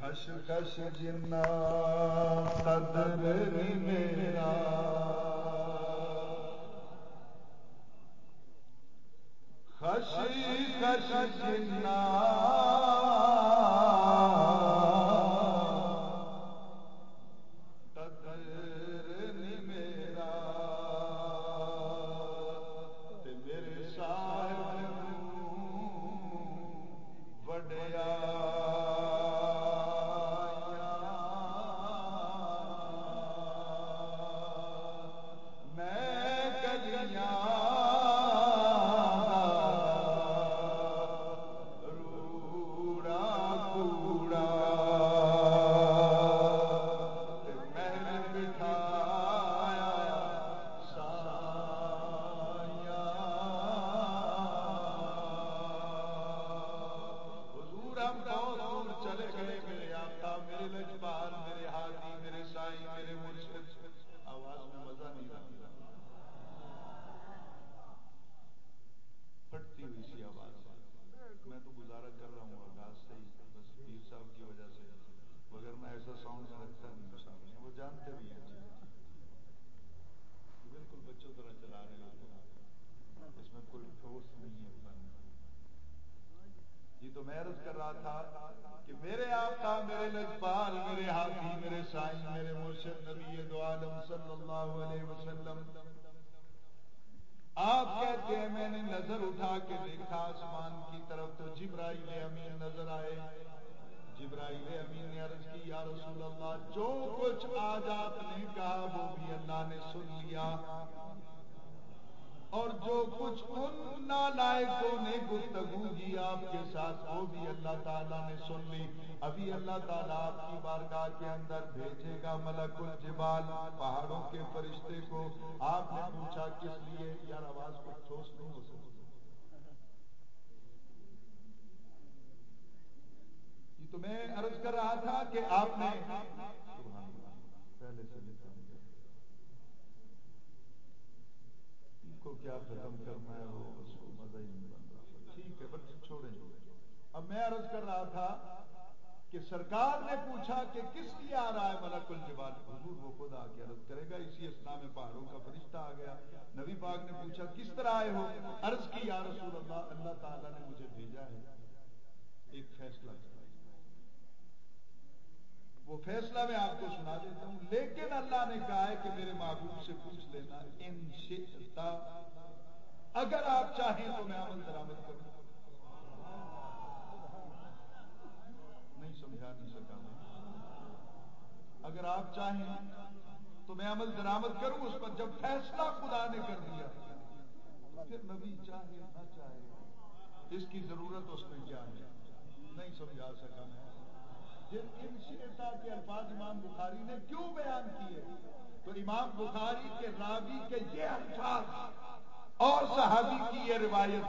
خش خش جنا قدر میرا۔ خش خش جنا بشر نبی دو عالم صلی اللہ علیہ وسلم۔ آپ کہتے ہیں میں نے نظر اٹھا کے دیکھا آسمان کی طرف تو جبرائیل امین نظر آئے۔ جبرائیل امین نے عرض کی، یا رسول اللہ، جو کچھ آج آپ نے کہا وہ بھی اللہ نے سن لیا۔ اور جو کچھ ان نالائکوں نے گفتگو کی، آپ کے ساتھ وہ بھی اللہ تعالیٰ نے سن لی۔ ابھی اللہ تعالیٰ آپ کی بارگاہ کے اندر بھیجے گا ملک الجبال، پہاڑوں کے فرشتے کو۔ آپ نے پوچھا، کس لیے؟ یار، آواز کو ٹھوس نہیں ہو سکتی۔ تو میں عرض کر رہا تھا کہ آپ نے پہلے سے کو کیا ختم کرنا ہے، وہ اس کو مزہ ہی نہیں بن رہا۔ ٹھیک ہے، بس چھوڑیں اب میں عرض کر رہا تھا کہ سرکار نے پوچھا کہ کس لیے آ رہا ہے ملک الجبال؟ حضور وہ خود آ کے عرض کرے گا۔ اسی اسنا میں پہاڑوں کا فرشتہ آ گیا۔ نبی پاک نے پوچھا، کس طرح آئے ہو؟ عرض کی، یا رسول اللہ اللہ تعالیٰ نے مجھے بھیجا ہے۔ ایک فیصلہ کرائی وہ فیصلہ میں آپ کو سنا دیتا ہوں، لیکن اللہ نے کہا ہے کہ میرے محبوب سے پوچھ لینا، ان شئتا، اگر آپ چاہیں تو میں عمل درامد کروں۔ نہیں، سمجھا نہیں سکا میں۔ اگر آپ چاہیں تو میں عمل درامد کروں اس پر، جب فیصلہ خدا نے کر دیا۔ پھر نبی چاہے نہ چاہے، اس کی ضرورت اس میں کیا ہے؟ نہیں، سمجھا سکا میں۔ ان شیرتا کے الفاظ امام بخاری نے کیوں بیان کیے؟ تو امام بخاری کے راوی کے یہ الفاظ اور صحابی کی یہ روایت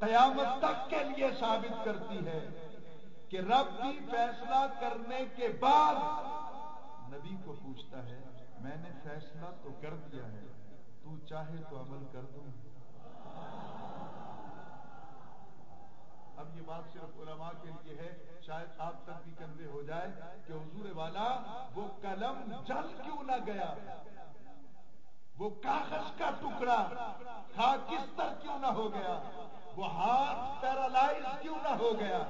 قیامت تک کے لیے ثابت کرتی ہے کہ رب بھی فیصلہ کرنے کے بعد نبی کو پوچھتا ہے، میں نے فیصلہ تو کر دیا ہے، تو چاہے تو عمل کر دوں۔ اب یہ بات صرف علماء کے لیے ہے، شاید آپ تک بھی کندھے ہو جائے کہ حضور والا وہ قلم جل کیوں نہ گیا؟ وہ کاغذ کا ٹکڑا خاکستر کیوں نہ ہو گیا؟ وہ ہاتھ پیرالائز کیوں نہ ہو گیا؟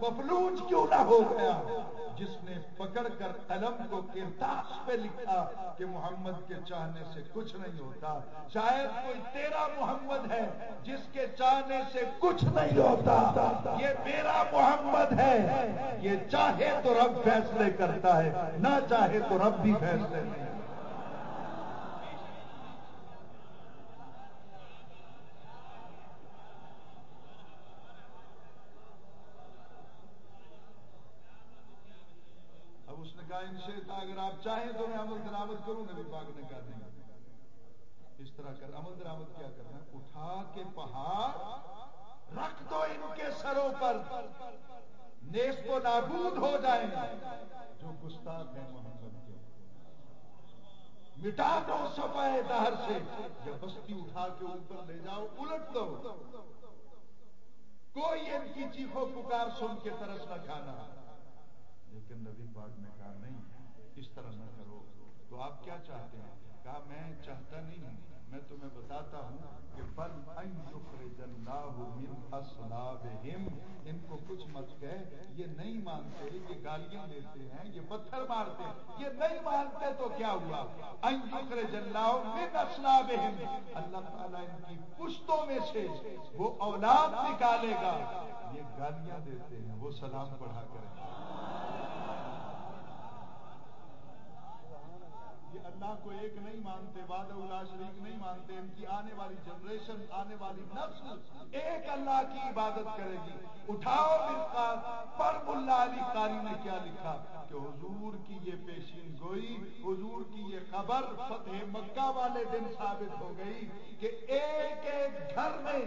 وہ فلوج کیوں نہ ہو گیا؟ جس نے پکڑ کر قلم کو کرتاس پہ لکھا کہ محمد کے چاہنے سے کچھ نہیں ہوتا۔ شاید کوئی تیرا محمد ہے جس کے چاہنے سے کچھ نہیں ہوتا۔ یہ میرا محمد ہے۔ یہ چاہے تو رب فیصلے کرتا ہے، نہ چاہے تو رب بھی فیصلے نہیں۔ جناب چاہیں تو میں عمل درامد کروں نبی پاک نے کہا نہیں۔ اس طرح کر، عمل درامد کیا کرنا؟ اٹھا کے پہاڑ رکھ دو ان کے سروں پر۔ نیس کو نابود ہو جائیں۔ گے جو گستاخ ہے محمد کے۔ مٹا دو سفید دہر سے۔ یا بستی اٹھا کے اوپر لے جاؤ، الٹ دو۔ کوئی ان کی چیخوں پکار سن کے ترس نہ کھانا۔ لیکن نبی پاک نے کہا نہیں۔ اس طرح نہ کرو تو آپ کیا چاہتے ہیں؟ کہا، میں چاہتا نہیں ہوں۔ میں تمہیں بتاتا ہوں کہ بل من ان کو کچھ مت کہہ، یہ نہیں مانتے، یہ گالیاں دیتے ہیں، یہ پتھر مارتے ہیں۔ یہ نہیں مانتے تو کیا ہوا؟ من اللہ تعالیٰ ان کی پشتوں میں سے وہ اولاد نکالے گا۔ یہ گالیاں دیتے ہیں، وہ سلام پڑھا کریں یہ اللہ کو ایک نہیں مانتے واد اللہ شریک نہیں مانتے، ان کی آنے والی جنریشن، آنے والی نسل ایک اللہ کی عبادت کرے گی۔ اٹھاؤ پر ملا علی قاری نے کیا لکھا؟ کہ حضور کی یہ پیشین گوئی، حضور کی یہ خبر فتح مکہ والے دن ثابت ہو گئی کہ ایک ایک گھر میں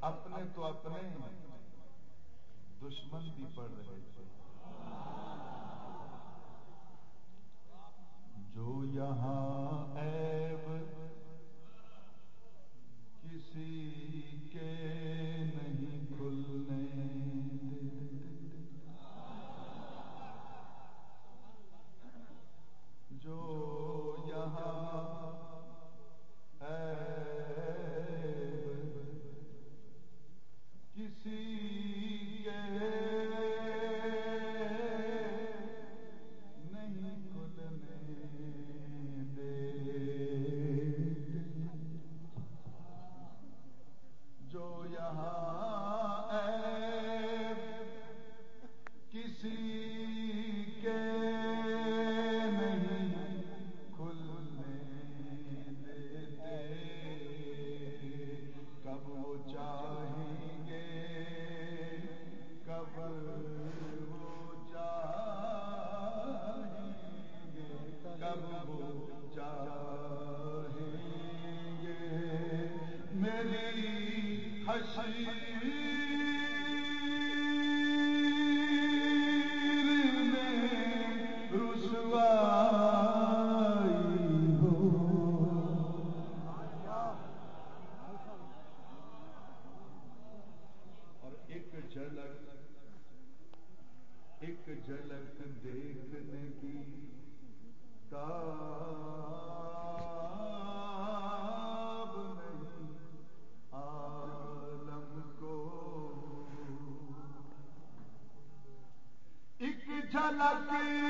اپنے تو اپنے، دشمن بھی پڑ رہے تھے جو یہاں عیب کسی جو یہاں ہے کسی لطيف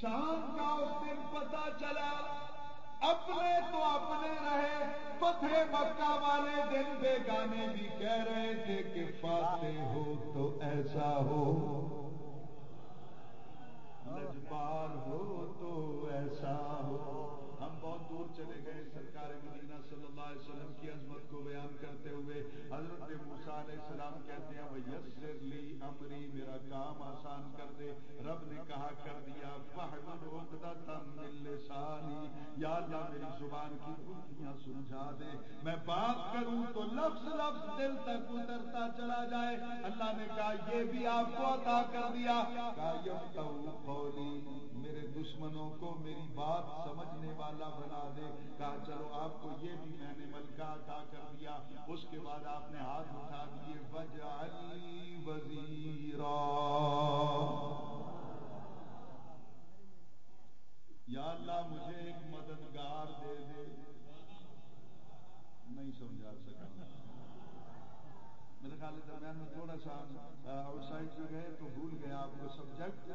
شام کا اس دن پتا چلا، اپنے تو اپنے رہے، فتح مکہ والے دن بے گانے بھی کہہ رہے تھے کہ فاتح ہو تو ایسا ہو۔ نجبار ہو تو ایسا ہو۔ دور چلے گئے سرکار مدینہ صلی اللہ علیہ وسلم کی عظمت کو بیان کرتے ہوئے حضرت موسیٰ علیہ السلام کہتے ہیں میسر لی امری میرا کام آسان کر دے۔ رب نے کہا کر دیا یا اللہ، میری زبان کی کلفیاں سلجھا دے۔ میں بات کروں تو لفظ لفظ دل تک اترتا چلا جائے۔ اللہ نے کہا، یہ بھی آپ کو عطا کر دیا۔ کہا میرے دشمنوں کو میری بات سمجھنے والا بنا۔ دے کہا، چلو، آپ کو یہ بھی میں نے ملکہ عطا کر دیا۔ اس کے بعد آپ نے ہاتھ اٹھا دیے۔ وجعلی وزیرا یا اللہ، مجھے ایک مددگار دے دے۔ نہیں سمجھا سکا۔ میرے خیال درمیان میں تھوڑا سا آؤٹ سائڈ پہ گئے تو بھول گیا۔ آپ کو سبجیکٹ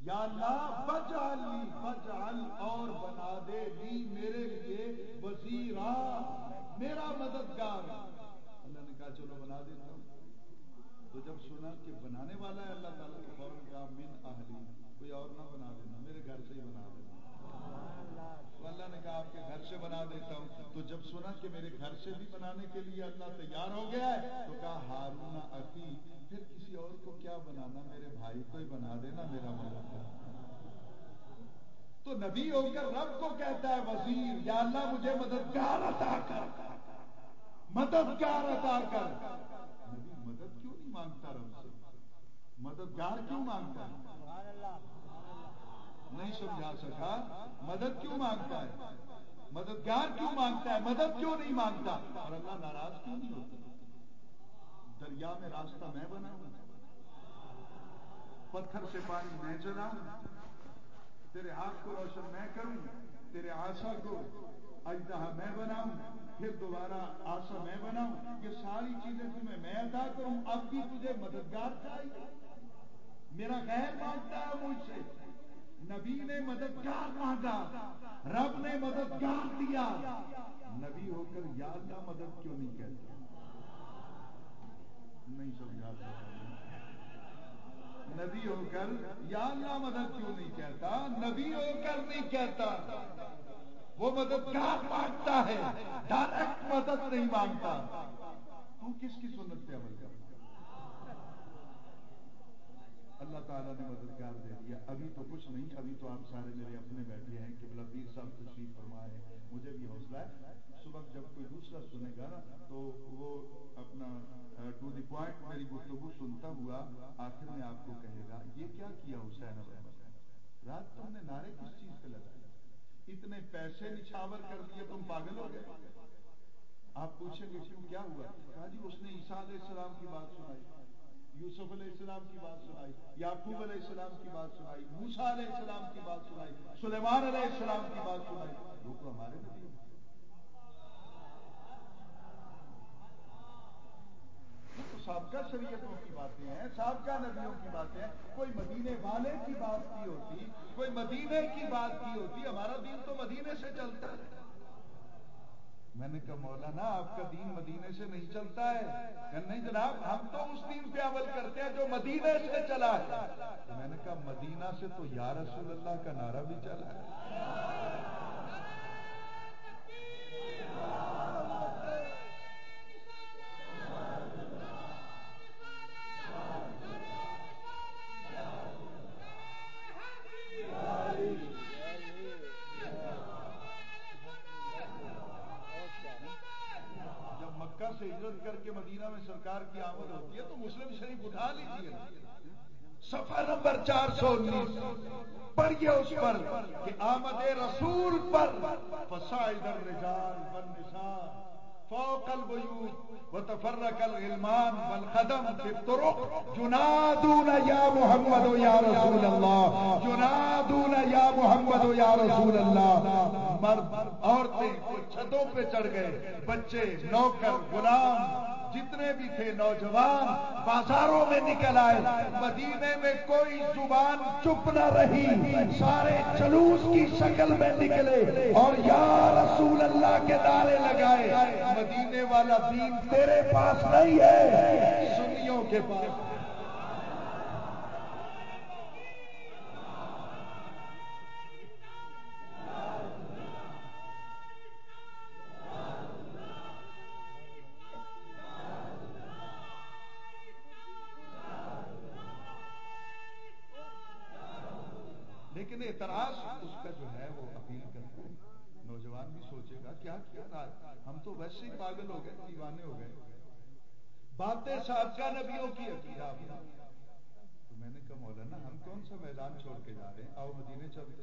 یا اللہ بجعل بجعل اور بنا دے، لی میرے لیے وزیرا، میرا مددگار۔ اللہ نے کہا، چلو بنا دیتا ہوں۔ تو جب سنا کہ بنانے والا ہے، اللہ تعالیٰ تو فوراً کہا من اہلی، کوئی اور نہ بنا دینا میرے گھر سے ہی بنا دینا تو اللہ نے کہا، آپ کے گھر سے بنا دیتا ہوں۔ تو جب سنا کہ میرے گھر سے بھی بنانے کے لیے اللہ تیار ہو گیا ہے، تو کہا ہارون عقی پھر کسی اور کو کیا بنانا؟ میرے بھائی کو ہی بنا دینا میرا مدد تو نبی ہو کر رب کو کہتا ہے، وزیر، یا اللہ مجھے مددگار عطا کر۔ مددگار عطا کر۔ نبی مدد کیوں نہیں مانگتا رب سے؟ مددگار کیوں مانگتا ہے؟ نہیں سمجھا سکا۔ مدد کیوں مانگتا ہے؟ مددگار کیوں مانگتا ہے؟ مدد کیوں نہیں مانگتا؟ اور اللہ ناراض کیوں نہیں ہوتا؟ دریا میں راستہ میں بناؤں پتھر سے پانی میں چلاؤں تیرے ہاتھ کو روشن میں کروں، تیرے آشا کو اجدہ میں بناؤں، پھر دوبارہ آشا میں بناؤں، یہ ساری چیزیں تمہیں میں ادا کروں، اب بھی تجھے مددگار چاہیے۔ میرا غیر مانگتا ہے مجھ سے، نبی نے مددگار مانگا، رب نے مددگار دیا۔ نبی ہو کر یا اللہ مدد کیوں نہیں کہتا؟ نہیں سمجھا سکتا نبی ہو کر یا اللہ مدد کیوں نہیں کہتا؟ نبی ہو کر نہیں کہتا۔ وہ مددگار مانگتا ہے؟ ڈائریکٹ مدد نہیں مانگتا۔ تو کس کی سنت پہ عمل کرتا؟ اللہ تعالیٰ نے مددگار دے دیا۔ ابھی تو کچھ نہیں، ابھی تو آپ سارے میرے اپنے بیٹھے ہیں۔ کہ بلا پیر صاحب تشریف فرمائے۔ مجھے بھی حوصلہ ہے۔ صبح جب کوئی دوسرا سنے گا نا، تو وہ اپنا ٹو دی پوائنٹ، میری گفتگو سنتا ہوا آخر میں آپ کو کہے گا، یہ کیا کیا حسین رات تم نے نعرے کس چیز پہ لگائے؟ اتنے پیسے نچھاور کر دیے، تم پاگل ہو گئے۔ آپ پوچھیں گے، کیوں، کیا ہوا؟ کہا جی اس نے عیسیٰ علیہ السلام کی بات سنائی، یوسف علیہ السلام کی بات سنائی، یعقوب علیہ السلام کی بات سنائی موسا علیہ السلام کی بات سنائی، سلیمان علیہ السلام کی بات سنائی۔ وہ تو ہمارے نبی تو سابقہ شریعتوں کی باتیں ہیں، سابقہ نبیوں کی باتیں ہیں۔ کوئی مدینے والے کی بات کی ہوتی، کوئی مدینے کی بات کی ہوتی، ہمارا دین تو مدینے سے چلتا ہے۔ میں نے کہا، مولانا، آپ کا دین مدینے سے نہیں چلتا ہے۔ کہ نہیں جناب، ہم تو اس دین پہ عمل کرتے ہیں جو مدینے سے چلا ہے۔ تو میں نے کہا، مدینہ سے تو یا رسول اللہ کا نعرہ بھی چلا ہے سے ہجرت کر کے مدینہ میں سرکار کی آمد ہوتی ہے تو مسلم شریف اٹھا لیجیے سفر نمبر چار سو انیس۔ پڑھیے اس پر کہ آمد رسول پر فسائد الرجال والنساء۔ فوق البیوت وتفرق الغلمان والقدم في الطرق جنادون يا محمد يا رسول الله. جنادون يا محمد يا رسول الله. مرد، عورتیں چھتوں پہ چڑھ گئے. بچے، نوکر، غلام، جتنے بھی تھے نوجوان، بازاروں میں نکل آئے. مدینے میں کوئی زبان چپ نہ رہی. سارے جلوس کی شکل میں نکلے اور یا رسول اللہ کے نعرے لگائے. مدینے والا دین تیرے پاس نہیں ہے۔ سنیوں کے پاس۔ لیکن اعتراض اس کا جو ہے وہ اپیل کرتے ہیں نوجوان بھی سوچے گا، کیا کیا ہم تو ویسے ہی پاگل ہو گئے، دیوانے ہو گئے۔ باتیں صاحب کا نبیوں کی عقیدہ۔ تو میں نے کہا، مولانا، ہم کون سا میدان چھوڑ کے جا رہے ہیں؟ آؤ مدینے چلتے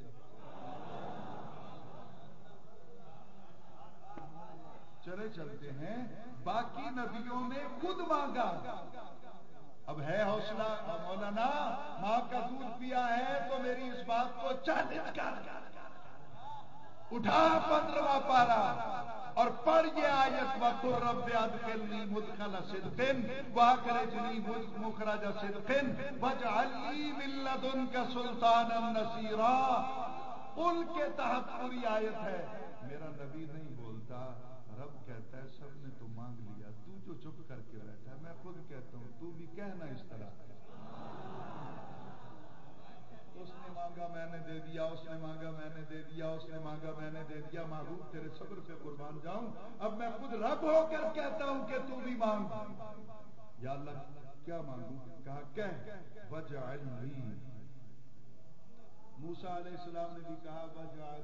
چلے چلتے ہیں۔ باقی نبیوں نے خود مانگا۔ اب ہے حوصلہ۔ مولانا، ماں کا دودھ پیا ہے تو میری اس بات کو چیلنج کر۔ اٹھا پندرواں پارا اور پڑھ یہ آیت وقت رب یاد ادخلنی مدخل صدقن واخرجنی مخرج صدقن واجعلنی من لدنک سلطانا نصیرا ان کے تحت پوری آیت ہے۔ میرا نبی نہیں بولتا۔ رب کہتا ہے، سب نے تو مانگ لیا، تو جو چپ کر کے بیٹھا میں خود کہتا ہوں، تو بھی کہنا اس طرح اس نے مانگا میں نے دے دیا، اس نے مانگا، میں نے دے دیا، اس نے مانگا، میں نے دے دیا محبوب تیرے صبر پہ قربان جاؤں۔ اب میں خود رب ہو کر کہتا ہوں کہ تو بھی مانگ۔ یا اللہ، کیا مانگوں؟ کہا کہ وجہ موسا علیہ السلام نے بھی کہا وجہ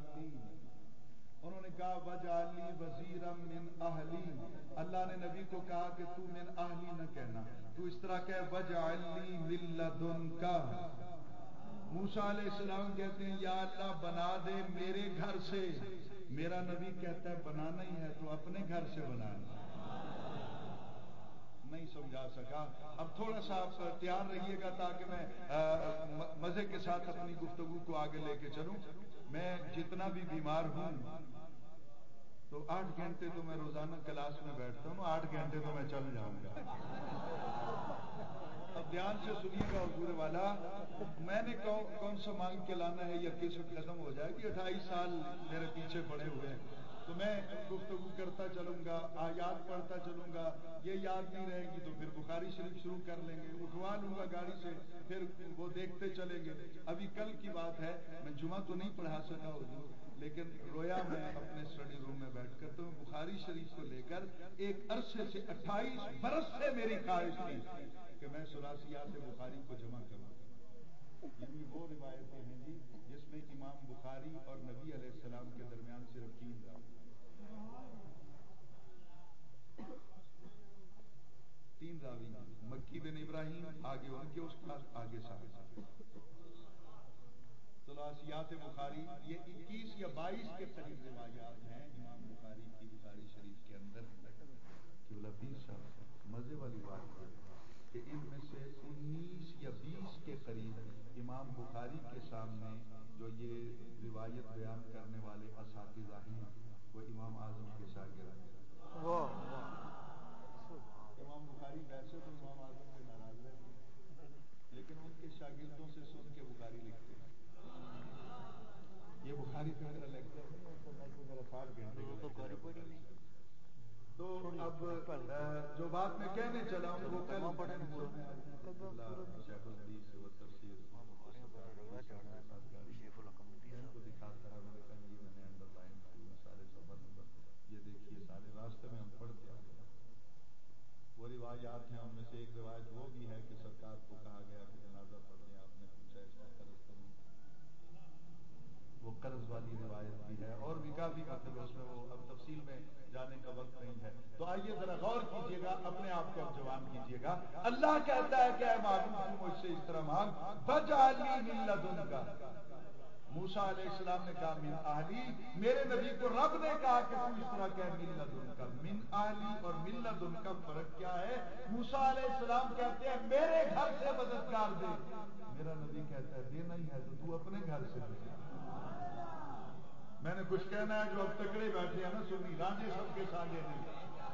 انہوں نے کہا وجالی وزیر من اہلی۔ اللہ نے نبی کو کہا کہ تو من اہلی نہ کہنا۔ تو اس طرح کہ وجالی ملدن کا موسا علیہ السلام کہتے ہیں، یا اللہ، بنا دے میرے گھر سے. میرا نبی کہتا ہے، بنانا ہی ہے تو اپنے گھر سے بنانا نہیں سمجھا سکا۔ اب تھوڑا سا آپ تیار رہیے گا تاکہ میں مزے کے ساتھ اپنی گفتگو کو آگے لے کے چلوں۔ میں جتنا بھی بیمار ہوں، تو آٹھ گھنٹے تو میں روزانہ کلاس میں بیٹھتا ہوں، آٹھ گھنٹے تو میں چل جاؤں گا۔ دھیان سے سنیے گا حضور والا، میں نے کون سا مانگ کے لانا ہے یا کس وقت ختم ہو جائے گی؟ اٹھائیس سال میرے پیچھے پڑے ہوئے ہیں۔ تو میں گفتگو کرتا چلوں گا، آیات پڑھتا چلوں گا، یہ یاد نہیں رہے گی تو پھر بخاری شریف شروع کر لیں گے، اٹھوا لوں گا گاڑی سے، پھر وہ دیکھتے چلیں گے۔ ابھی کل کی بات ہے، میں جمعہ تو نہیں پڑھا سکا حضور۔ لیکن رویا میں اپنے اسٹڈی روم میں بیٹھ کر تو بخاری شریف کو لے کر ایک عرصے سے اٹھائیس برس سے میری خواہش تھی کہ میں سلاسیات بخاری کو جمع کروں۔ یعنی وہ روایتیں ہیں جی جس میں امام بخاری اور نبی علیہ السلام کے درمیان صرف تین راوی تین راوی مکی بن ابراہیم، آگے ان کے استاد، آگے صاحب۔ سلاسیات بخاری یہ اکیس یا بائیس کے قریب روایات ہیں امام بخاری کی بخاری شریف کے اندر بیس مزے والی بات ہے کہ ان میں سے انیس یا بیس کے قریب امام بخاری کے سامنے جو یہ روایت بیان کرنے والے اساتذہ ہیں وہ امام اعظم کے شاگرد امام بخاری ویسے تو امام اعظم کے ناراض رہتے لیکن ان کے شاگردوں سے سن کے بخاری لکھتے ہیں۔ یہ بخاری کا میرا لیکچر نہیں ہوتا میں تو میرا ساٹھ گھنٹے تو اب جو بات میں کہنے چلا ہوں وہ کل شیخ الحدیث و تفسیر کو دکھاتا ہے میں نے کہا یہ میں نے انڈر لائن کی سارے سفر نمبر یہ دیکھیے سارے راستے میں ہم پڑھتے وہ روایات ہیں ان میں سے ایک روایت وہ بھی ہے کہ سرکار کو کہا گیا کہ جنازہ پڑھنے آپ نے پوچھا اس کا قرض تو نہیں وہ قرض والی روایت بھی ہے اور بھی کافی مطلب اس میں وہ اب تفصیل میں جانے کا وقت نہیں ہے۔ تو آئیے ذرا غور کیجیے گا، اپنے آپ کو اب جوان کیجیے گا۔ اللہ کہتا ہے کہ اے معلوم مجھ سے اس طرح مانگ۔ بجالی ملت کا موسا علیہ السلام نے کہا، من آلی میرے نبی کو رب نے کہا کہ تو اس طرح کہ ملت ان کا من آلی اور ملت ان کا فرق کیا ہے؟ موسا علیہ السلام کہتے ہیں، میرے گھر سے مددگار دے۔ میرا نبی کہتا ہے، دینا ہی ہے تو تو اپنے گھر سے۔ دے میں نے کچھ کہنا ہے جو اب تکڑے بیٹھے ہیں نا، سنی رانجے سب کے سانگے نہیں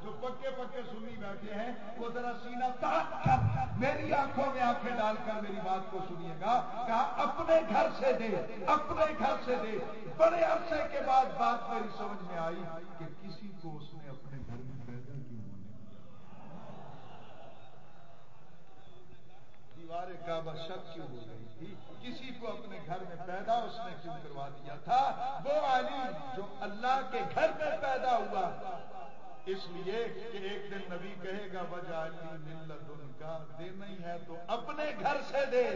جو پکے پکے سنی بیٹھے ہیں، وہ ذرا سینا تاک کر میری آنکھوں میں آنکھیں ڈال کر میری بات کو سنیے گا۔ کہا، اپنے گھر سے دے، اپنے گھر سے دے۔ بڑے عرصے کے بعد بات میری سمجھ میں آئی کہ کسی کو اس نے اپنے گھر میں پیدا کیوں ہونے دیوار کعبہ شک کیوں ہو گئی؟ کسی کو اپنے گھر میں پیدا اس نے کیوں کروا دیا تھا؟ وہ علی جو اللہ کے گھر میں پیدا ہوا۔ اس لیے کہ ایک دن نبی کہے گا، وجہ علی ملت ان کا، دے نہیں ہے تو اپنے گھر سے دے۔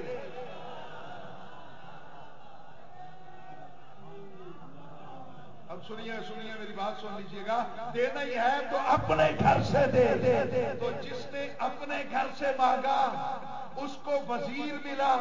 اب سنیے سنیے میری بات سن لیجیے گا۔ دینا ہی ہے تو اپنے گھر سے دے دے۔ تو جس نے اپنے گھر سے مانگا، اس کو وزیر ملا۔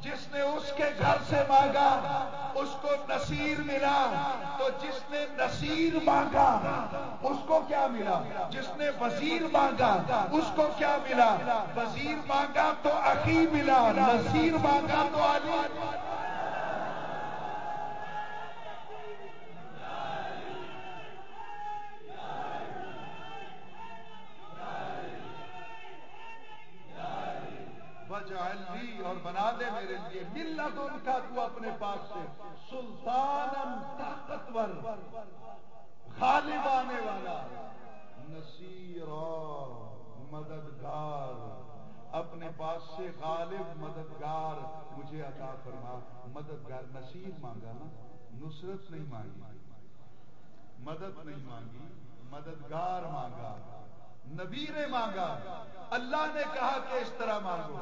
جس نے اس کے گھر سے مانگا، اس کو نصیر ملا۔ تو جس نے نصیر مانگا، اس کو کیا ملا؟ جس نے وزیر مانگا، اس کو کیا ملا؟ وزیر مانگا تو عقی ملا، نصیر مانگا تو علی۔ اور بنا دے میرے لیے۔ ملت ان کا تو اپنے پاس سے۔ سلطان طاقتور۔ غالب آنے والا۔ نصیر مددگار۔ اپنے پاس سے غالب مددگار مجھے عطا فرما۔ مددگار نصیر مانگا نا۔ نصرت نہیں مانگی۔ مدد نہیں مانگی۔ مددگار مانگا۔ نبی نے مانگا۔ اللہ نے کہا کہ اس طرح مانگو۔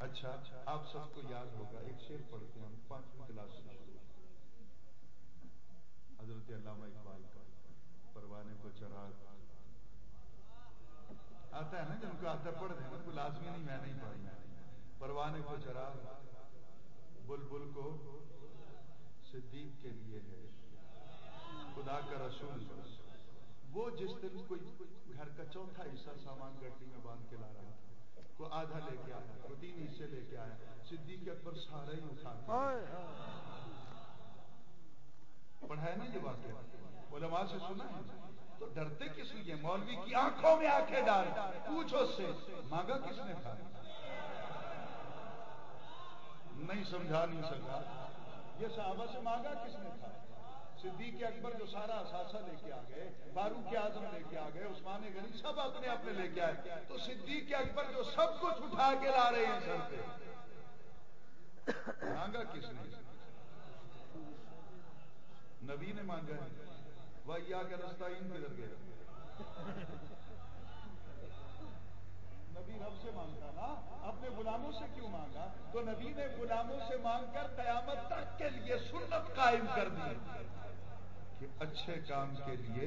اچھا آپ سب کو یاد ہوگا، ایک شیر پڑھتے ہیں ہم، پانچویں کلاس سے شروع حضرت علامہ اقبال کا پروانے کو چرا آتا ہے نا جن کو آتا پڑھ دیں نا کوئی لازمی نہیں، میں نہیں پڑھنا پروانے کو چرا بل بل کو صدیق کے لیے ہے۔ خدا کا رسول۔ وہ جس دن کوئی گھر کا چوتھا حصہ سامان گٹی میں باندھ کے لا رہا تھا۔ وہ آدھا لے کے آیا وہ تین حصے لے کے آیا صدیق اکبر سارا ہی اٹھا پڑھایا نا یہ واقعہ؟ علماء سے سنا ہے؟ تو ڈرتے کس لیے؟ مولوی کی آنکھوں میں آنکھیں ڈال پوچھو سے مانگا کس نے تھا؟ نہیں سمجھا نہیں سکا۔ یہ صحابہ سے مانگا کس نے تھا؟ صدیق اکبر جو سارا اثاثہ لے کے آ گئے، فاروق اعظم لے کے آ گئے، عثمان غنی سب اپنے اپنے لے کے آئے۔ تو صدیق اکبر جو سب کچھ اٹھا کے لا رہے ہیں سر پہ۔ مانگا کس نے؟ نبی نے مانگا ہے۔ وہ یا کا رستہ ان کدھر گیا؟ نبی رب سے مانگتا نا؟ اپنے غلاموں سے کیوں مانگا؟ تو نبی نے غلاموں سے مانگ کر قیامت تک کے لیے سنت قائم کر دی۔ کہ اچھے کام کے لیے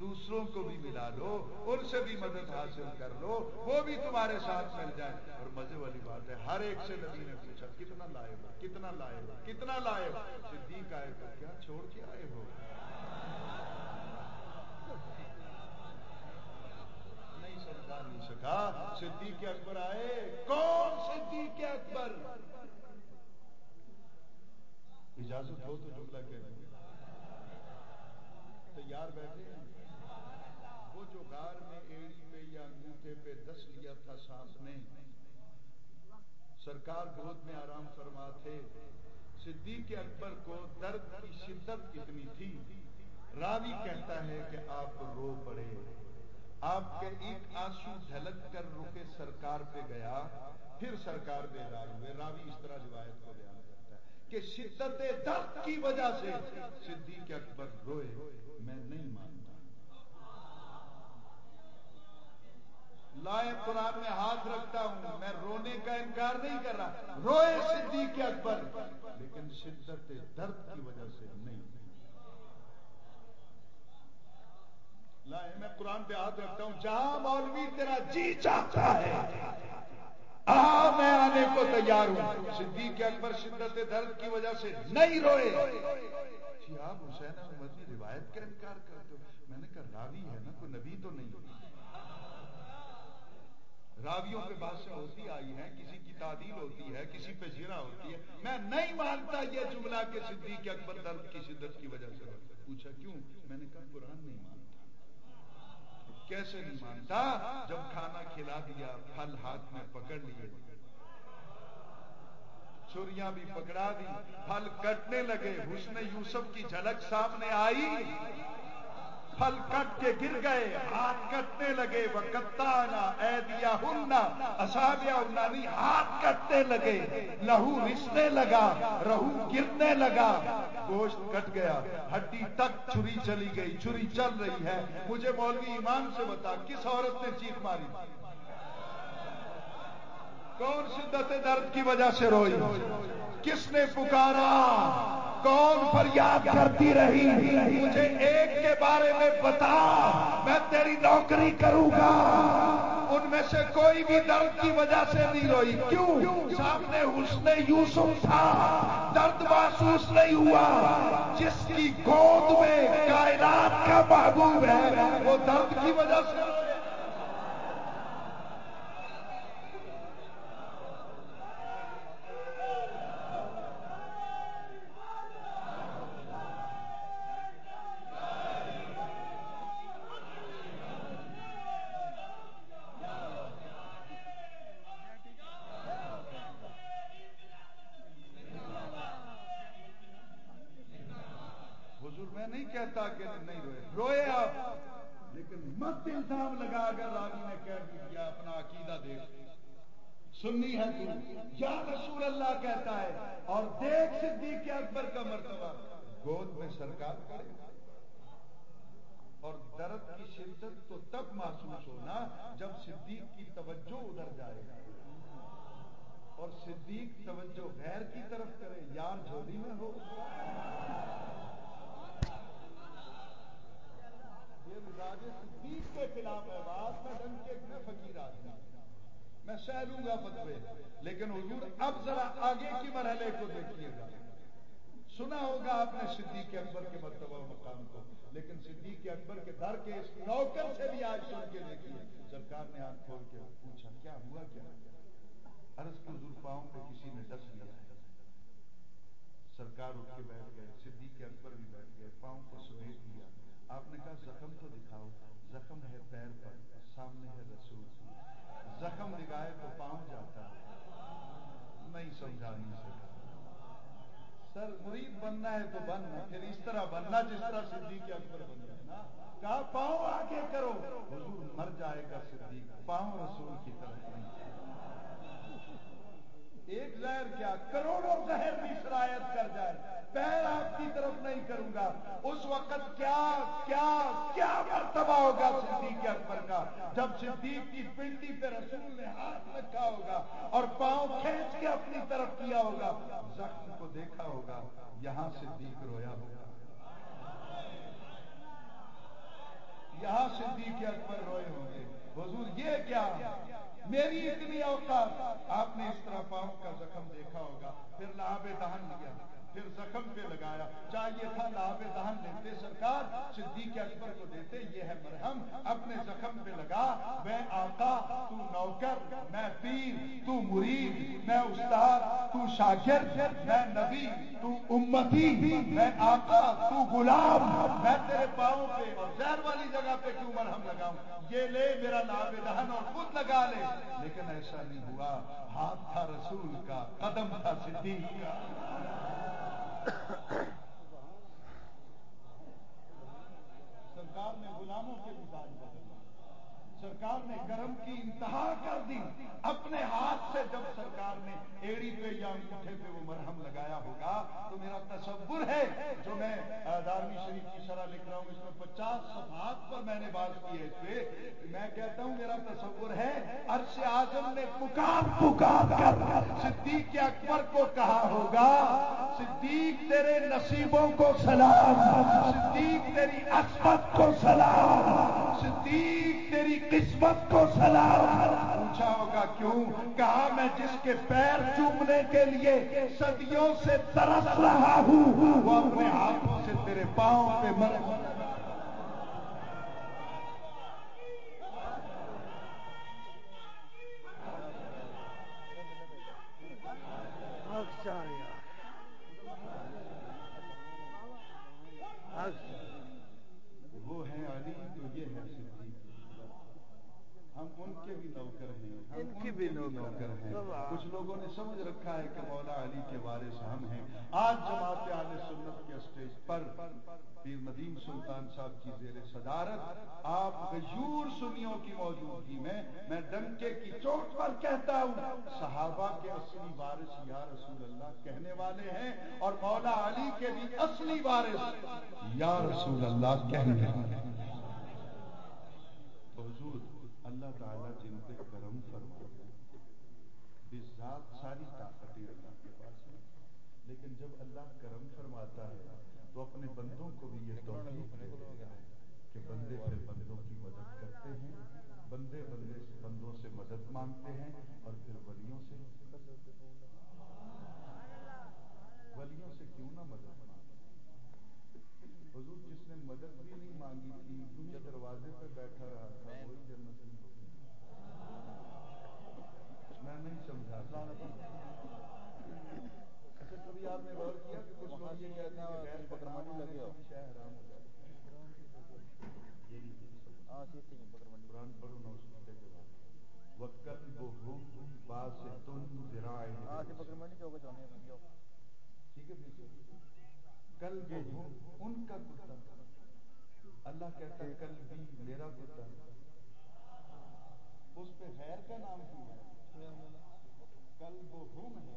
دوسروں کو بھی ملا لو، ان سے بھی مدد حاصل کر لو، وہ بھی تمہارے ساتھ مل جائے اور مزے والی بات ہے، ہر ایک سے نبی نے پوچھا، کتنا لائے ہو، کتنا لائے ہو، کتنا لائے ہو؟ صدیق آئے تو کیا چھوڑ کے آئے ہو؟ نہیں سمجھا، نہیں سکا صدیق اکبر آئے، کون صدیق اکبر؟ اجازت ہو تو جملہ کہہ دوں تیار بیٹھے ہیں۔ وہ جو گار میں ایڑی پہ یا انگوٹھے پہ دس لیا تھا سانپ نے، سرکار گود میں آرام فرما تھے۔ صدیق اکبر کو درد کی شدت اتنی تھی۔ راوی کہتا ہے کہ آپ رو پڑے۔ آپ کے ایک آنسو جھلک کر رکے سرکار پہ گیا، پھر سرکار بیدار ہوئے۔ راوی اس طرح روایت کو بیان کرتا کہ شدت درد کی وجہ سے صدیق اکبر روئے، میں نہیں مانتا۔ لائے قرآن میں ہاتھ رکھتا ہوں، میں رونے کا انکار نہیں کر رہا۔ روئے صدیق اکبر، لیکن شدت درد کی وجہ سے نہیں۔ لائے میں قرآن پہ ہاتھ رکھتا ہوں، جہاں مولوی تیرا جی چاہتا ہے۔ آ، میں آنے کو تیار ہوں۔ صدیق اکبر شدت درد کی وجہ سے نہیں روئے۔ جی آپ حسین احمد روایت کا انکار کرتے ہو میں نے کہا، راوی ہے نا، کوئی نبی تو نہیں۔ راویوں پہ بحثیں ہوتی آئی ہیں، کسی کی تعدیل ہوتی ہے، کسی پہ جیرا ہوتی ہے۔ میں نہیں مانتا یہ جملہ کہ صدیق اکبر درد کی شدت کی وجہ سے۔ پوچھا کیوں؟ میں نے کہا، قرآن نہیں مانتا۔ کیسے نہیں مانتا جب کھانا کھلا دیا، پھل ہاتھ میں پکڑ لیے۔ چھریاں بھی پکڑا دی، پھل کٹنے لگے، حسن یوسف کی جھلک سامنے آئی۔ پھل کٹ کے گر گئے، ہاتھ کٹنے لگے وہ اے دیا ہننا اصابیا نہیں ہاتھ کٹنے لگے، لہو رسنے لگا، رہو گرنے لگا، گوشت کٹ گیا، ہڈی تک چھری چلی گئی، چھری چل رہی ہے، مجھے مولوی ایمان سے بتا، کس عورت نے چیخ ماری؟ کون شدت درد کی وجہ سے روئی؟ کس نے پکارا؟ کون فریاد کرتی رہی؟ مجھے ایک کے بارے میں بتا، میں تیری نوکری کروں گا۔ ان میں سے کوئی بھی درد کی وجہ سے نہیں روئی۔ کیوں؟ سامنے حسن یوسف تھا۔ درد محسوس نہیں ہوا۔ جس کی گود میں کائنات کا محبوب ہے، وہ درد کی وجہ سے کہتا کہ نہیں روئے۔ روئے آپ۔ لیکن مت الزام لگا اگر راوی نے کہہ دیا اپنا عقیدہ دیکھ۔ سننی ہے تو۔ یا رسول اللہ کہتا ہے، اور دیکھ صدیق اکبر کا مرتبہ۔ گود میں سرکار کرے اور درد کی شدت تو تب محسوس ہونا جب صدیق کی توجہ ادھر جائے۔ اور صدیق توجہ غیر کی طرف کرے، یار جھولی میں ہو۔ صدیق کے خلاف ہے بات میں ڈنکے میں فقیر آدمی۔ میں سہ لوں گا فتوے، لیکن حضور اب ذرا آگے کی مرحلے کو دیکھیے گا۔ سنا ہوگا آپ نے صدیق اکبر کے مرتبہ مقام کو، لیکن صدیق اکبر کے در کے اس نوکر سے بھی آج سن کے دیکھیے۔ سرکار نے آنکھ کھول کے پوچھا، کیا ہوا، کیا؟ عرض کو حضور پاؤں پہ کسی نے ڈس لیا ہے۔ سرکار اٹھ کے بیٹھ گئے، صدیق اکبر بھی بیٹھ گئے پاؤں کو سمیٹ لیا آپ نے کہا زخم تو دکھاؤ زخم ہے پیر پر سامنے ہے رسول زخم دکھائے تو پاؤں جاتا ہے نہیں سمجھا نہیں سکا سر مرید بننا ہے تو بننا پھر اس طرح بننا جس طرح صدیق اکبر بن گئے نا۔ کہا، پاؤں آگے کرو۔ حضور مر جائے گا صدیق، پاؤں رسول کی طرف نہیں۔ ایک زہر کیا؟ کروڑوں زہر بھی شرائط کر جائے۔ پیر آپ کی طرف نہیں کروں گا۔ اس وقت کیا کیا کیا مرتبہ ہوگا صدیق اکبر کا؟ جب صدیق کی پنڈی پہ رسول نے ہاتھ رکھا ہوگا اور پاؤں کھینچ کے اپنی طرف کیا ہوگا، زخم کو دیکھا ہوگا۔ یہاں صدیق رویا ہوگا۔ یہاں صدیق اکبر روئے ہوں گے۔ حضور یہ کیا؟ میری اتنی اوقات آپ نے اس طرح پاؤں کا زخم دیکھا ہوگا، پھر لاب دہن لیا پھر زخم پہ لگایا۔ چاہیے تھا لاب دہن لیتے سرکار، صدیق اکبر کو دیتے، یہ ہے مرہم۔ اپنے زخم پہ لگا، میں آقا، تو نوکر، میں پیر، تو مرید، میں استاد، تو شاگرد، میں نبی، تو امتی، میں آقا، تو غلام۔ میں تیرے پاؤں پہ اور زہر والی جگہ پہ کیوں مرہم لگاؤں؟ یہ لے میرا لاب دہن اور خود لگا لے۔ لیکن ایسا نہیں ہوا۔ ہاتھ تھا رسول کا، قدم تھا صدیق کا۔ سرکار نے غلاموں کے مزاج بدل سرکار نے کرم کی انتہا کر دی۔ اپنے ہاتھ سے جب سرکار نے ایڑی پہ یا انگوٹھے پہ وہ مرہم لگایا ہوگا، تو میرا تصور ہے، جو میں دارمی شریف کی شرح لکھ رہا ہوں، اس میں پچاس صفحات پر میں نے بات کی ہے اس پہ میں کہتا ہوں، میرا تصور ہے، عرش اعظم نے پکار پکار کر صدیق اکبر کو کہا ہوگا، صدیق تیرے نصیبوں کو سلام، صدیق تیری عصمت کو سلام، صدیق تیری قسمت کو سلام۔ پوچھا ہوگا کیوں؟ کہا میں جس کے پیر چومنے کے لیے صدیوں سے ترس رہا ہوں وہ اپنے ہاتھوں سے تیرے پاؤں پہ مر وہ ہے علی تو یہ ہے ہم ان کے بھی نوکر ہیں ان کے بھی نوکر ہیں کچھ لوگوں نے سمجھ رکھا ہے کہ مولا علی کے وارث ہم ہیں۔ آج جماعت عال سنت کے اسٹیج پر پیر مدیم سلطان صاحب کی زیر صدارت، آپ غیور سنیوں کی موجودگی میں میں ڈنکے کی چوٹ پر کہتا ہوں، صحابہ کے اصلی وارث یا رسول اللہ کہنے والے ہیں اور مولا علی کے بھی اصلی وارث یا رسول اللہ کہنے والے حضور، اللہ تعالیٰ جن پہ کرم فرما بذات ساری طاقتیں اللہ کے پاس ہیں، لیکن جب اللہ کرم فرماتا ہے، تو اپنے بندوں کو بھی یہ توفیق دے دیتا ہے کہ بندے پھر بندوں کی مدد کرتے ہیں، بندے بندے بندوں سے مدد مانگتے ہیں اور پھر ولیوں سے ولیوں سے کیوں نہ مدد مانگے حضور جس نے مدد بھی نہیں مانگی تھی یوں ہی دروازے پہ بیٹھا رہا تھا وہی جنت نہیں ہوگی میں نہیں سمجھا اچھا کبھی آپ نے غور کیا کہ کچھ لوگ یہ کہتے ہیں کہ غیر پکرمانی لگے ہو شہ حرام ہو جاتی یہ نہیں قرآن پڑھو نہ اس کے بعد وکل بہم باستن ذرائع ٹھیک ہے کل بہم ان کا کتا۔ اللہ کہتا ہے، کل بھی میرا کتا۔ اس پہ غیر کا نام کیوں ہے؟ کل بہم ہے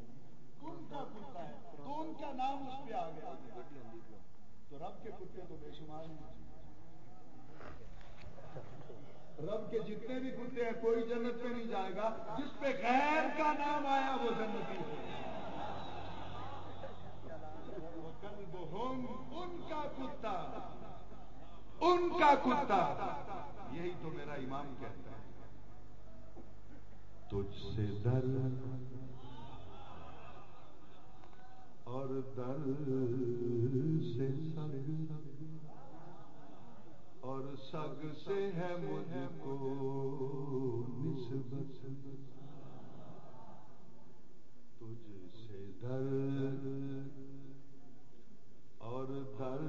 ان کا کتا ہے؟ تو ان کا نام اس پہ آ گیا۔ تو رب کے کتے تو بے شمار ہیں۔ رب کے جتنے بھی کتے ہیں، کوئی جنت پہ نہیں جائے گا۔ جس پہ غیر کا نام آیا، وہ جنتی ہو ان کا کتا۔ ان کا کتا۔ یہی تو میرا امام کہتا ہے۔ تجھ سے در اور در سے اور سگ سے ہے مجھ کو نسبت۔ تجھ سے در اور در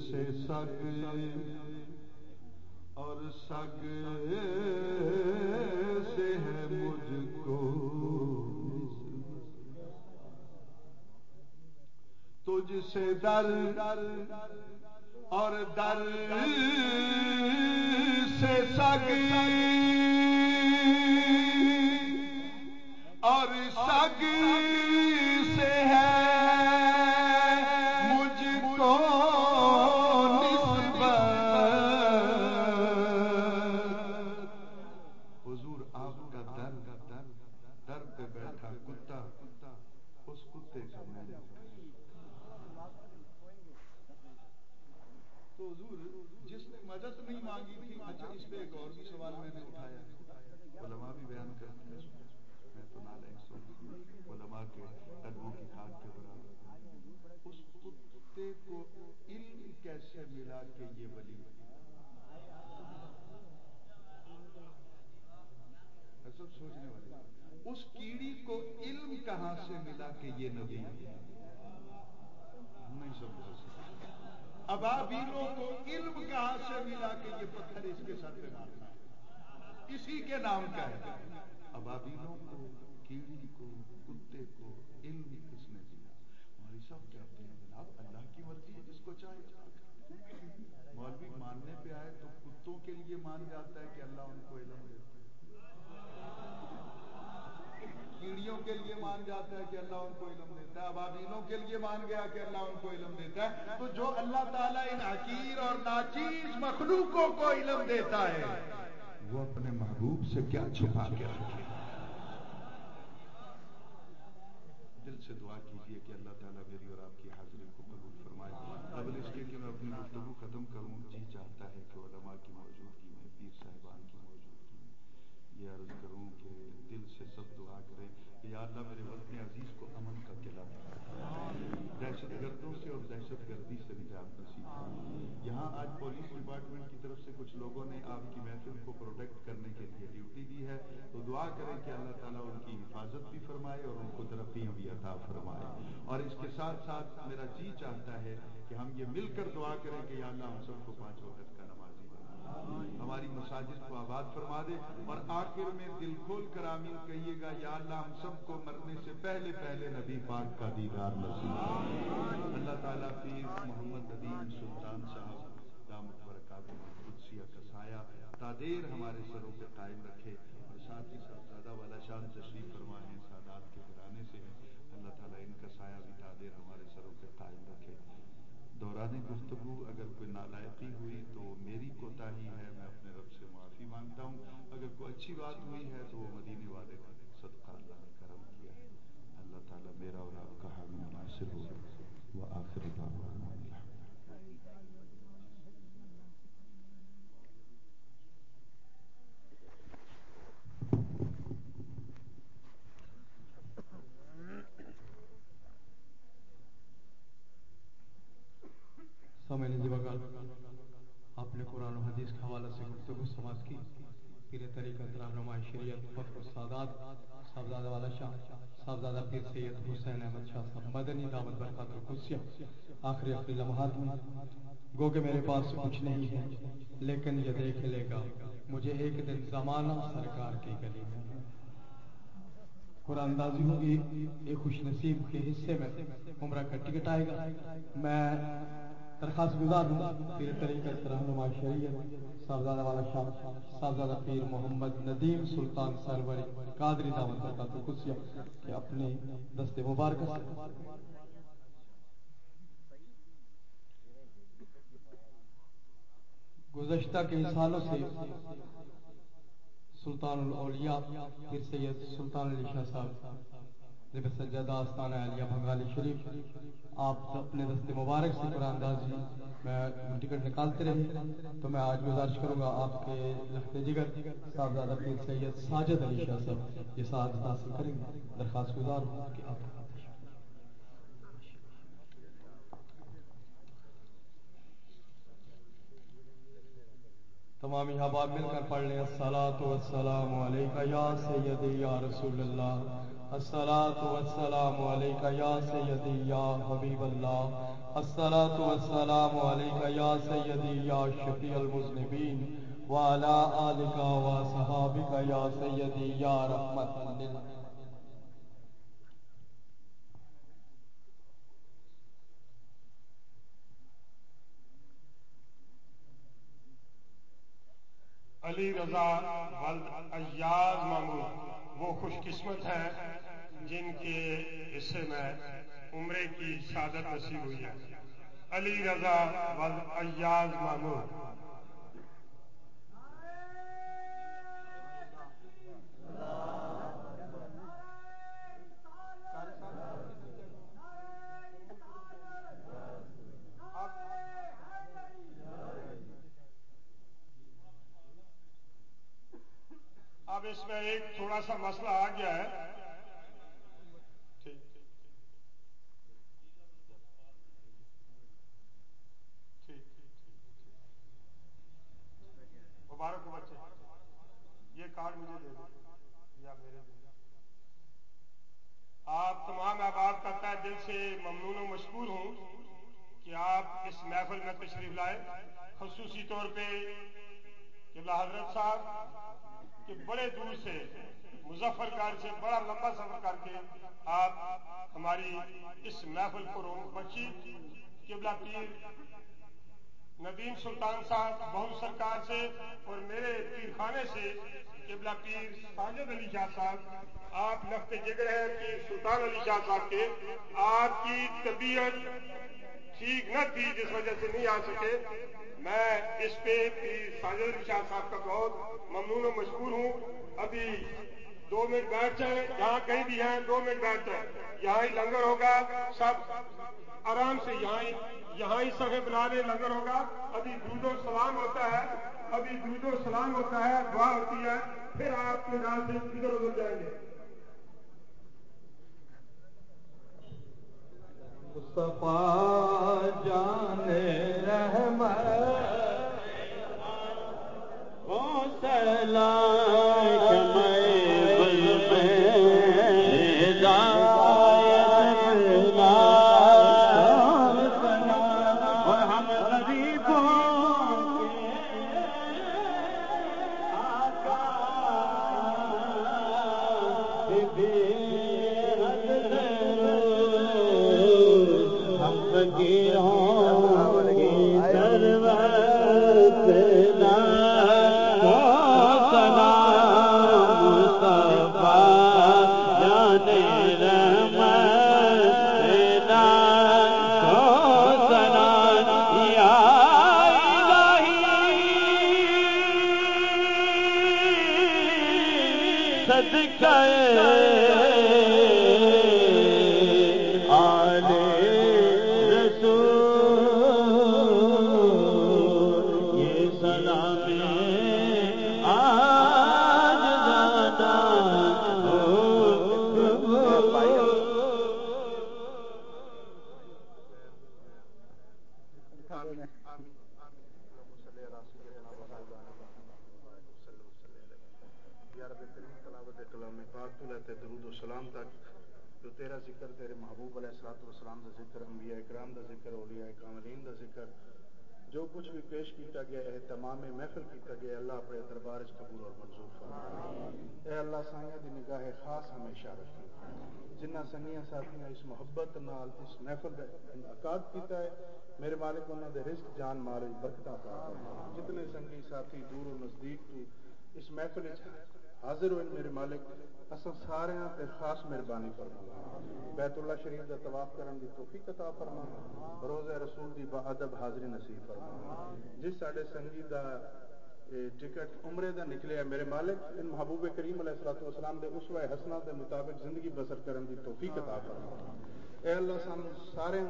سے سگ اور سگ سے ہے مجھ کو تجھ سے در اور در سے سگ اور سگ سے ہے مجھ کو حضور آپ کا در در پہ بیٹھا کتا اس کتے کا میں تو حضور جس نے مدد نہیں مانگی تھی اچھا اس پہ ایک اور بھی سوال میں نے اٹھایا علماء بھی بیان کرتے ہیں میں تو نالے سو علماء کے قدموں کی خاک کے برابر اس کتے کو علم کیسے ملا کہ یہ ولی سب سوچنے والے اس کیڑی کو علم کہاں سے ملا کہ یہ نبی نہیں سمجھا سکتا ابابیلوں کو علم کہاں سے ملا کہ یہ پتھر اس کے سر پہ مارنا ہے اسی کے نام کا ہے ابابیلوں کو کیڑی کو کتے کو علم کس نے دیا ہماری سب کہتے ہیں جناب اللہ کی مرضی ہے جس کو چاہے مولوی ماننے پہ آئے تو کتوں کے لیے مان جاتا ہے کہ اللہ ان کو علم دیتا ہے کیڑیوں کے لیے مان جاتا ہے کہ اللہ ان کو علم دیتا ہے ابابیلوں کے لیے مان گیا کہ اللہ ان کو علم دیتا ہے۔ تو جو اللہ تعالیٰ ان حقیر اور ناچیز مخلوقوں کو علم دیتا ہے، وہ اپنے محبوب سے کیا چھپا کے رکھے؟ دل سے دعا کیجیے کہ اللہ تعالیٰ میری اور آپ کی حاضری کو قبول فرمائے۔ قبل اس کے کہ میں اپنی گفتگو ختم کروں جی چاہتا ہے کہ علماء کی موجودگی میں پیر صاحبان کی موجودگی میں یہ عرض کروں کہ دل سے سب دعا کریں کہ یا اللہ میرے وطن عزیز کو امن کا قلعہ دہشت گردوں سے اور دہشت گردی سے نجات نصیب یہاں آج پولیس ڈپارٹمنٹ کی طرف سے کچھ لوگوں نے آپ کی محفل کو پروٹیکٹ کرنے کے لیے ڈیوٹی دی ہے۔ تو دعا کریں کہ اللہ تعالیٰ ان کی حفاظت بھی فرمائے اور ان کو ترقیاں بھی عطا فرمائے۔ اور اس کے ساتھ ساتھ میرا جی چاہتا ہے کہ ہم یہ مل کر دعا کریں کہ یا اللہ ہم سب کو پانچ وقت کا نمازی ہماری مساجد کو آباد فرما دے اور آخر میں دل کھول کر آمین کہیے گا، یا اللہ، ہم سب کو مرنے سے پہلے پہلے نبی پاک کا دیدار نصیب اللہ تعالیٰ پیر محمد ندیم سلطان صاحب، دامت برکات قدسیہ کا سایہ، تادیر ہمارے سروں پہ قائم رکھے اور ساتھ ہی صاحبزادہ والا شان تشریف فرما دوران گفتگو اگر کوئی نالائقی ہوئی تو میری کوتا ہی ہے، میں اپنے رب سے معافی مانگتا ہوں۔ اگر کوئی اچھی بات ہوئی ہے تو وہ مدینے والے کا صدقہ اللہ نے کرم کیا۔ اللہ تعالیٰ میرا اور آپ کا حامی مناسب ہو۔ وہ آخری بات گفتگو کی۔ پیر طریقت رہنما شریعت فخر السادات، صاحبزادہ والا شاہ، صاحبزادہ پیر سید حسین احمد شاہ صاحب مدنی دعوت برکات القدسیہ۔ آخری آخری لمحات میں۔ گو کہ میرے پاس کچھ نہیں ہے، لیکن یہ دیکھ لے گا، مجھے ایک دن زمانہ سرکار کی گلی میں قرآن اندازی ہوگی ایک خوش نصیب کے حصے میں عمرہ کا ٹکٹ آئے گا۔ میں درخواست گزار ہوں پیر طریقت رہنما شریعت، صاحبزادہ والا شاہ، صاحبزادہ پیر محمد ندیم سلطان سروری قادری دعوت برکات القدسیہ کہ اپنے دست مبارک سے۔ گزشتہ کئی سالوں سے سلطان الاولیاء پھر سید سلطان علی شاہ صاحب سجادہ آستانہ علیہ بھنگالی شریف۔ آپ اپنے دست مبارک سے قرآن دازی میں ٹکٹ نکالتے رہے۔ تو میں آج گزارش کروں گا آپ کے لخت جگر صاحبزادہ پیر سید ساجد علی شاہ صاحب یہ سعادت حاصل کریں گے۔ درخواست گزار ہوں کہ آپ تمام احباب مل کر پڑھ لیں۔ السلام والسلام علیکہ یا سیدی یا رسول اللہ۔ السلام والسلام علیکہ یا سیدی یا حبیب اللہ۔ السلام والسلام علیکہ یا سیدی یا شفیع المذنبین۔ وعلا آلکہ و صحابکہ یا سیدی یا رحمت للہ علی رضا ولد ایاز محمود وہ خوش قسمت ہیں جن کے حصے میں عمرے کی سعادت نصیب ہوئی ہے۔ علی رضا ولد ایاز محمود اب اس میں ایک تھوڑا سا مسئلہ آ گیا ہے مبارک ہو بچے یہ کارڈ مجھے دے دو یا میرے دے آپ تمام احباب کا تہ دل سے ممنون و مشکور ہوں کہ آپ اس محفل میں تشریف لائے خصوصی طور پہ قبلہ حضرت صاحب کہ بڑے دور سے مظفر گڑھ سے بڑا لمبا سفر کر کے آپ ہماری اس محفل کو رونق بخشی قبلہ پیر ندیم سلطان صاحب بہت سرکار سے اور میرے پیر خانے سے قبلہ پیر ساجد علی شاہ صاحب، آپ لفتے جگر ہے پیر سلطان علی شاہ صاحب کے، آپ کی طبیعت ٹھیک نہ تھی جس وجہ سے نہیں آ سکے۔ میں اس پہ پیر ساجد علی شاہ صاحب کا بہت ممنون و مشکور ہوں۔ ابھی دو منٹ بیٹھ جائیں جہاں کہیں بھی ہیں، دو منٹ بیٹھ جائیں۔ یہاں ہی لنگر ہوگا، سب آرام سے یہاں ہی یہاں ہی سفے بنا لیں لنگر ہوگا۔ ابھی درود و سلام ہوتا ہے۔ ابھی درود و سلام ہوتا ہے، دعا ہوتی ہے۔ پھر آپ کے نام سے ادھر ادھر جائیں گے۔ مصطفیٰ جان رحمت تلاوت جو تیرا ذکر تیرے محبوب علیہ السلاط والسلام دا ذکر، انبیاء اکرام دا ذکر، اولیاء کاملین دا ذکر، جو کچھ بھی پیش کیتا گیا ہے، تمام محفل کیتا گیا اللہ اپنے دربار قبول اور منظور فرما اے اللہ سائیاں دی نگاہ خاص ہمیشہ رکھی جنہ سنگیاں ساتھیاں اس محبت نال، اس محفل کا انعقاد کیتا ہے، میرے مالک انہوں دے رزق، جان، مال برکت عطا فرما جتنے سنگی ساتھی دور و نزدیک تو اس محفل حاضر ہوئے میرے مالک اصل سارے تے خاص مہربانی فرما بیت اللہ شریف دا طواف کرن دی توفیق عطا فرما روز رسول دی با ادب حاضری نصیب فرما جس ساڈے سنگی دا ٹکٹ عمرے دا نکلیا میرے مالک، ان محبوب کریم علیہ الصلوۃ والسلام دے اسوہ حسنہ دے مطابق زندگی بسر کرن دی توفیق عطا فرما اے اللہ سان سارے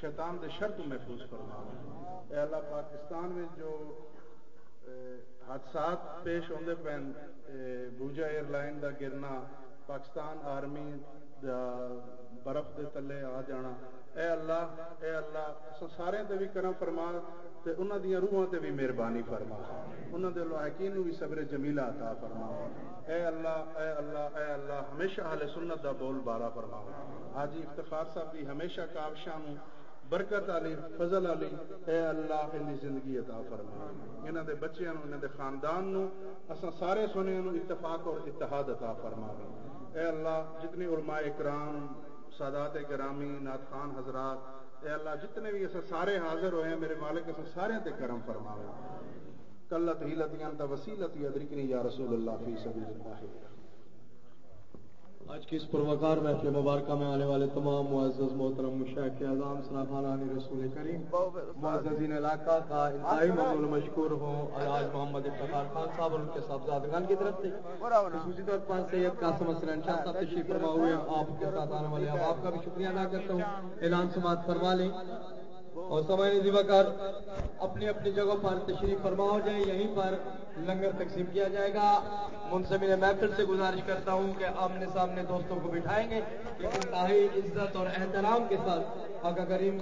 شیطان دے شر تو محفوظ فرما اے اللہ، پاکستان میں جو حادثات پیش ہوندے پین بوجا ایئر لائن دا گرنا، پاکستان آرمی دا برف دے تلے آ جانا۔ اے اللہ اے اللہ سارے تے بھی کرم فرما تے انہاں دیاں روحاں تے بھی مہربانی فرما۔ انہاں دے لوحقین نو بھی صبر جمیلہ عطا فرما۔ اے اللہ اے اللہ اے اللہ، ہمیشہ اہل سنت دا بول بالا فرما۔ حاجی افتخار صاحب دی ہمیشہ کاوشاں نو برکت علی، فضل علی، اے اللہ ان زندگی عطا فرما۔ انہاں دے بچیاں نو انہاں دے خاندان نو اساں سارے سنے نو اتفاق اور اتحاد عطا فرما۔ اے اللہ، جتنے علماء اکرام سادات گرامی نات خان حضرات، اے اللہ، جتنے بھی اساں سارے حاضر ہوئے ہیں، میرے مالک، اساں سارے تے کرم فرماوے۔ کلت ہیلتیاں تا وسیلتی ادرکنی یا رسول اللہ فی سبیل اللہ۔ آج کی اس پروکار محفل مبارکہ میں آنے والے تمام معزز، محترم مشاق اعظام صلاحان رسول کریم، معززین علاقہ کا انتہائی مقبول مشکور ہوں۔ اور آج محمد افتخار خان صاحب اور ان کے صاحبزادگان کی طرف سے۔ خصوصی طور پر سید قاسم اسلم شاہ صاحب تشریف فرما ہوئے ہیں۔ آپ کے ساتھ آنے والے آپ کا بھی شکریہ ادا کرتا ہوں۔ اعلان سماعت فرما لیں۔ اور سماعی دیوا کر اپنی اپنی جگہ پر تشریف فرما ہو جائے، یہیں پر لنگر تقسیم کیا جائے گا۔ منصمین محفل سے گزارش کرتا ہوں کہ آمنے سامنے دوستوں کو بٹھائیں گے لیکن انتہائی عزت اور احترام کے ساتھ آقا کریم